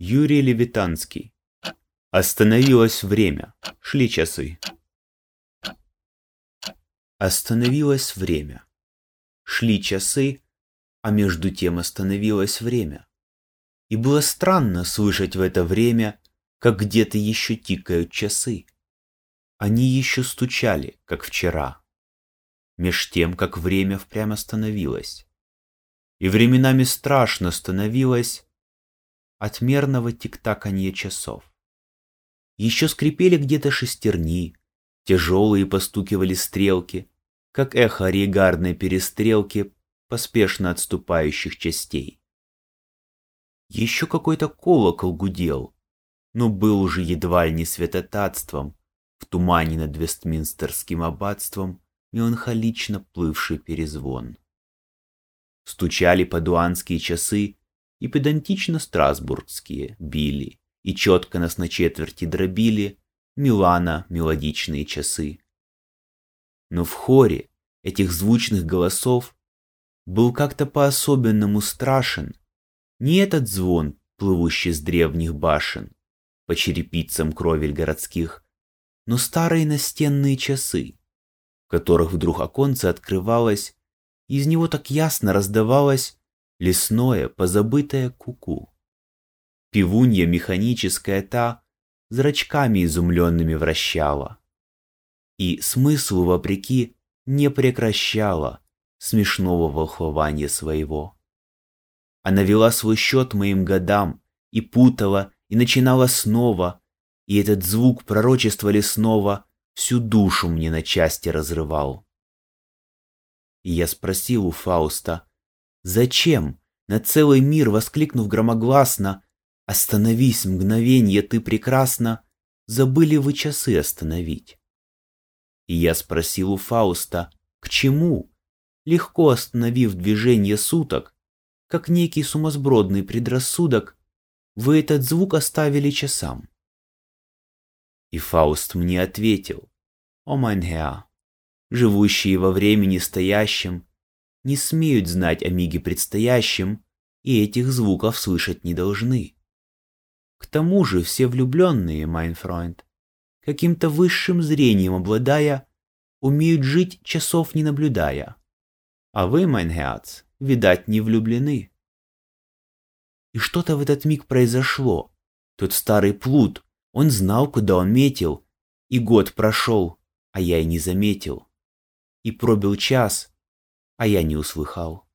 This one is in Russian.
Юрий Левитанский. Остановилось время. Шли часы. Остановилось время. Шли часы, а между тем остановилось время. И было странно слышать в это время, как где-то еще тикают часы. Они еще стучали, как вчера. Меж тем, как время впрямь остановилось. И временами страшно становилось от мерного тиктаканья часов. Еще скрипели где-то шестерни, тяжелые постукивали стрелки, как эхо регардной перестрелки поспешно отступающих частей. Еще какой-то колокол гудел, но был уже едва ли не святотатством, в тумане над Вестминстерским аббатством меланхолично плывший перезвон. Стучали падуанские часы и педантично страсбургские били, и четко нас на четверти дробили Милана мелодичные часы. Но в хоре этих звучных голосов был как-то по-особенному страшен не этот звон, плывущий с древних башен, по черепицам кровель городских, но старые настенные часы, в которых вдруг оконце открывалось, и из него так ясно раздавалось лесное, позабытое куку. -ку. Пивунья механическая та зрачками изумленными вращала. И смыслу, вопреки, не прекращала смешного волхвования своего. Она вела свой счет моим годам и путала, и начинала снова, и этот звук пророчества лесного всю душу мне на части разрывал. И я спросил у Фауста, зачем, на целый мир воскликнув громогласно, «Остановись, мгновенье, ты прекрасно!» Забыли вы часы остановить. И я спросил у Фауста, к чему, легко остановив движение суток, как некий сумасбродный предрассудок, вы этот звук оставили часам. И Фауст мне ответил, «О, mein Herr, живущие во времени стоящем, не смеют знать о миге предстоящем, и этих звуков слышать не должны. К тому же все влюбленные, mein Freund, каким-то высшим зрением обладая, умеют жить часов не наблюдая. А вы, Майнхеац, видать, не влюблены. И что-то в этот миг произошло. Тот старый плут, он знал, куда он метил. И год прошел, а я и не заметил. И пробил час, а я не услыхал.